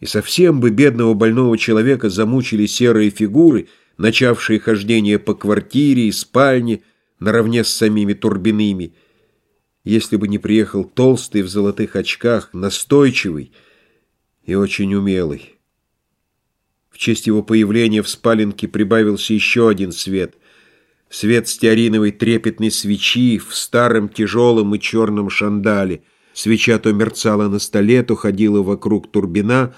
И совсем бы бедного больного человека замучили серые фигуры, начавшие хождение по квартире и спальне наравне с самими Турбиными, если бы не приехал толстый в золотых очках, настойчивый и очень умелый. В честь его появления в спаленке прибавился еще один свет — свет стеариновой трепетной свечи в старом тяжелом и черном шандале — Свеча то мерцала на столе, то ходила вокруг турбина,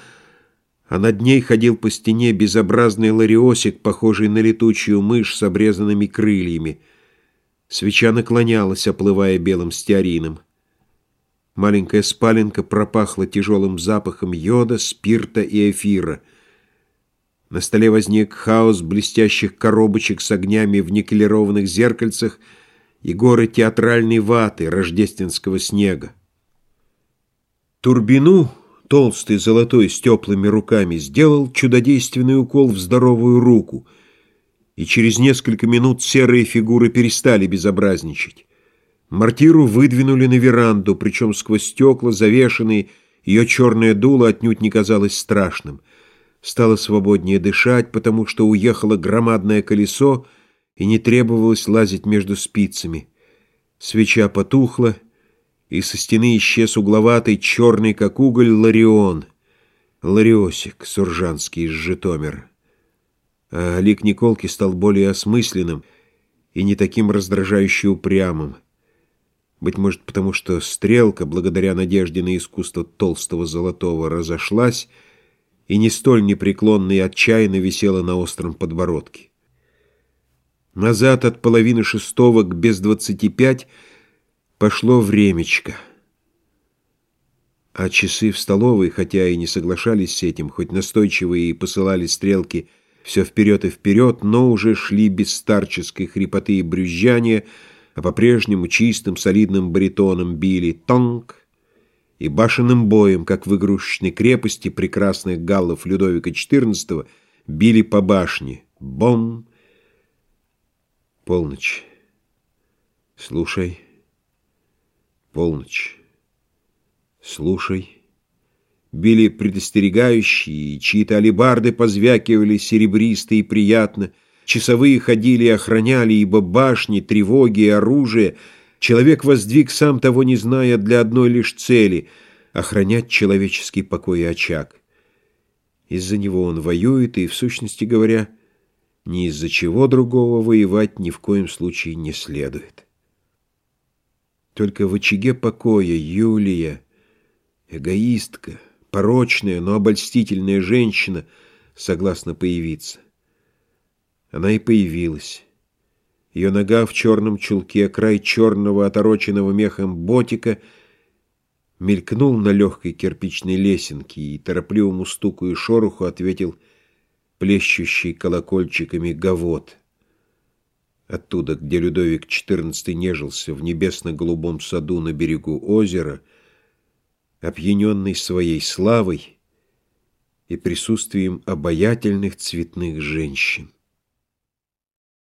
а над ней ходил по стене безобразный лариосик, похожий на летучую мышь с обрезанными крыльями. Свеча наклонялась, оплывая белым стеарином. Маленькая спаленка пропахла тяжелым запахом йода, спирта и эфира. На столе возник хаос блестящих коробочек с огнями в никелированных зеркальцах и горы театральной ваты, рождественского снега. Турбину, толстый, золотой, с теплыми руками, сделал чудодейственный укол в здоровую руку, и через несколько минут серые фигуры перестали безобразничать. Мартиру выдвинули на веранду, причем сквозь стекла, завешенные, ее черное дуло отнюдь не казалось страшным. Стало свободнее дышать, потому что уехало громадное колесо, и не требовалось лазить между спицами. Свеча потухла, и со стены исчез угловатый, черный, как уголь, Ларион. Лариосик, суржанский из Житомира. А лик Николки стал более осмысленным и не таким раздражающе упрямым. Быть может, потому что стрелка, благодаря надежде на искусство толстого золотого, разошлась и не столь непреклонно и отчаянно висела на остром подбородке. Назад от половины шестого к без двадцати пять — Пошло времечко. А часы в столовой, хотя и не соглашались с этим, хоть настойчиво и посылали стрелки все вперед и вперед, но уже шли без старческой хрипоты и брюзжания, а по-прежнему чистым солидным баритоном били тонк и башенным боем, как в игрушечной крепости прекрасных галлов Людовика XIV, били по башне. Бом! Полночь. Слушай. Полночь. Слушай. Били предостерегающие, чьи-то алебарды позвякивали серебристо и приятно. Часовые ходили и охраняли, ибо башни, тревоги и оружие человек воздвиг, сам того не зная, для одной лишь цели — охранять человеческий покой и очаг. Из-за него он воюет, и, в сущности говоря, ни из-за чего другого воевать ни в коем случае не следует. Только в очаге покоя Юлия, эгоистка, порочная, но обольстительная женщина, согласна появиться. Она и появилась. Ее нога в черном чулке, край черного, отороченного мехом ботика мелькнул на легкой кирпичной лесенке и торопливому стуку и шороху ответил плещущий колокольчиками гавот оттуда, где Людовик XIV нежился в небесно-голубом саду на берегу озера, опьяненный своей славой и присутствием обаятельных цветных женщин.